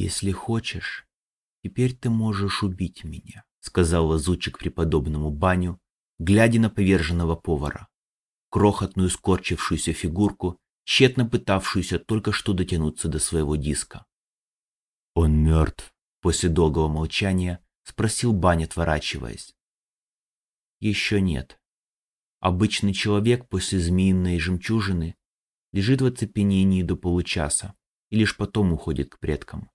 «Если хочешь, теперь ты можешь убить меня», — сказал лазутчик преподобному баню, глядя на поверженного повара, крохотную скорчившуюся фигурку, тщетно пытавшуюся только что дотянуться до своего диска. «Он мертв», — после долгого молчания спросил Бань, отворачиваясь. «Еще нет. Обычный человек после змеиной жемчужины лежит в оцепенении до получаса и лишь потом уходит к предкам.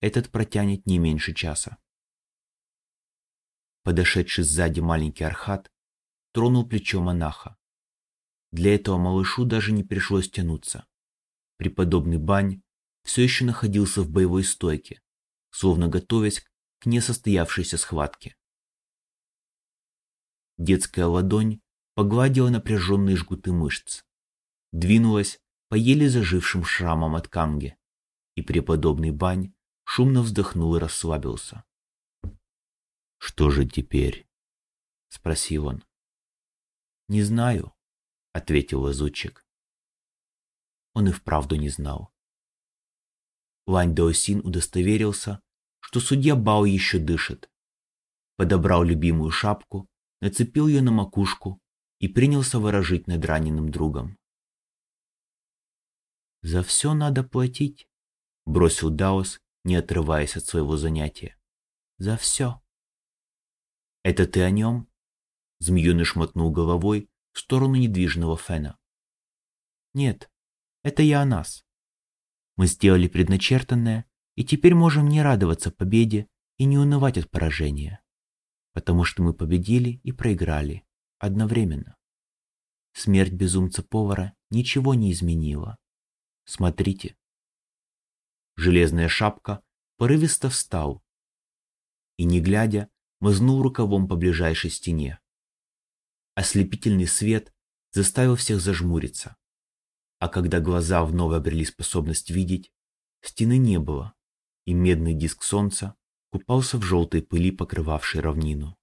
Этот протянет не меньше часа. Подошедший сзади маленький архат тронул плечо монаха. Для этого малышу даже не пришлось тянуться. Преподобный Бань все еще находился в боевой стойке, словно готовясь к несостоявшейся схватке. Детская ладонь погладила напряженные жгуты мышц, двинулась по еле зажившим шрамам от камги, и преподобный Бань шумно вздохнул и расслабился. «Что же теперь?» — спросил он. «Не знаю», — ответил лазутчик. Он и вправду не знал. Лань Даосин удостоверился, что судья Бао еще дышит. Подобрал любимую шапку, нацепил ее на макушку и принялся ворожить над раненым другом. «За все надо платить», — бросил Даос, не отрываясь от своего занятия. «За все». «Это ты о нем?» Змееныш мотнул головой в сторону недвижного фена. «Нет, это я о нас. Мы сделали предначертанное, и теперь можем не радоваться победе и не унывать от поражения, потому что мы победили и проиграли одновременно. Смерть безумца-повара ничего не изменила. Смотрите. Железная шапка порывисто встал и, не глядя, мазнул рукавом по ближайшей стене. Ослепительный свет заставил всех зажмуриться. А когда глаза вновь обрели способность видеть, стены не было, и медный диск солнца купался в желтой пыли, покрывавшей равнину.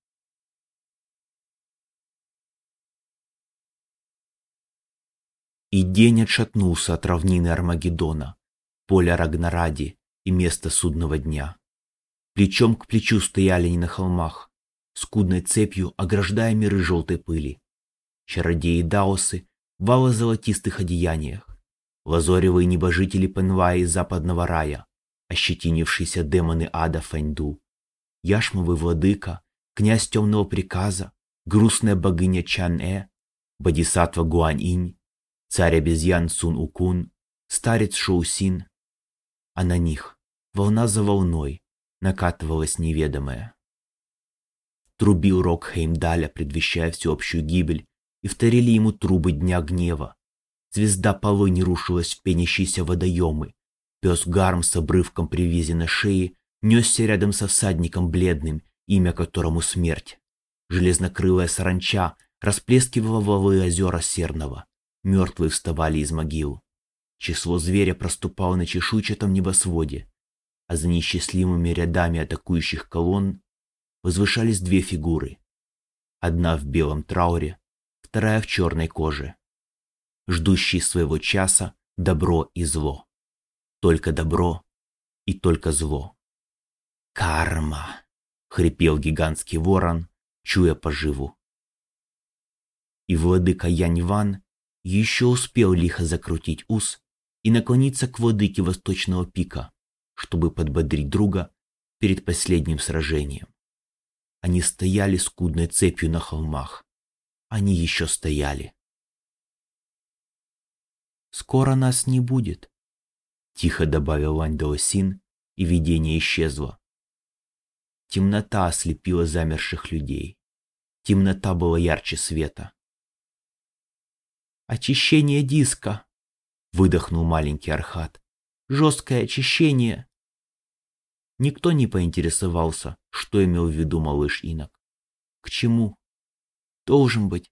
И день отшатнулся от равнины Армагеддона, поля Рагнаради и места судного дня. Плечом к плечу стояли они на холмах, скудной цепью ограждая миры желтой пыли. Чародеи Даосы в ало-золотистых одеяниях, лазоревые небожители Пенваи из западного рая, ощетинившиеся демоны ада Фэньду, яшмовый владыка, князь темного приказа, грустная богиня Чан-э, бодисатва Гуань-инь, царь обезьян Сун-Укун, старец Шоу-Син, а на них волна за волной накатывалась неведомая. Трубил рог Хеймдаля, предвещая всеобщую гибель, и вторили ему трубы дня гнева. Звезда полой рушилась в пенящиеся водоемы. Пес Гарм с обрывком привязи на шее несся рядом со всадником бледным, имя которому смерть. Железнокрылая саранча расплескивала волые озера Серного. Мертвые вставали из могил. Число зверя проступало на чешуйчатом небосводе, а за несчастливыми рядами атакующих колонн возвышались две фигуры. Одна в белом трауре, вторая в черной коже. Ждущие своего часа добро и зло. Только добро и только зло. «Карма!» — хрипел гигантский ворон, чуя поживу. И владыка Янь-Ван еще успел лихо закрутить ус и наклониться к владыке Восточного пика, чтобы подбодрить друга перед последним сражением. Они стояли скудной цепью на холмах. Они еще стояли. «Скоро нас не будет», — тихо добавил Вань Даосин, и видение исчезло. Темнота ослепила замерших людей. Темнота была ярче света. «Очищение диска!» — выдохнул маленький Архат. «Жесткое очищение!» Никто не поинтересовался, что имел в виду малыш Инок. К чему? Должен быть,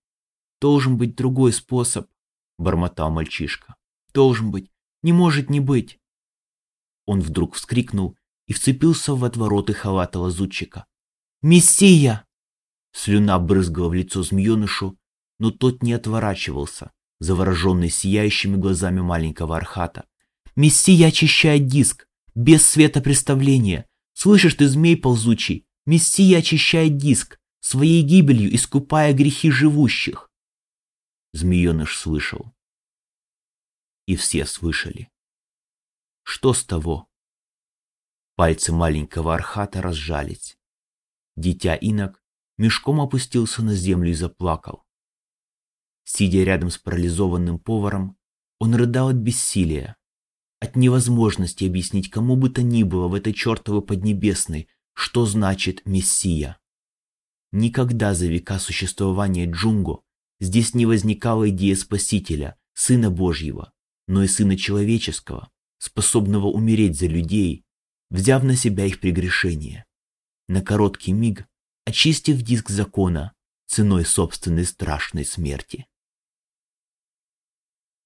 должен быть другой способ, бормотал мальчишка. Должен быть, не может не быть. Он вдруг вскрикнул и вцепился в отвороты халата лазутчика. «Мессия!» Слюна брызгала в лицо змеенышу, но тот не отворачивался, завороженный сияющими глазами маленького архата. «Мессия очищает диск! без света представления. Слышишь ты, змей ползучий, Мессия очищает диск, своей гибелью искупая грехи живущих. Змееныш слышал. И все слышали. Что с того? Пальцы маленького архата разжались. Дитя инок мешком опустился на землю и заплакал. Сидя рядом с парализованным поваром, он рыдал от бессилия, от невозможности объяснить кому бы то ни было в этой чертовой Поднебесной, что значит «Мессия». Никогда за века существования Джунго здесь не возникала идея Спасителя, Сына Божьего, но и Сына Человеческого, способного умереть за людей, взяв на себя их прегрешение. На короткий миг очистив диск закона ценой собственной страшной смерти.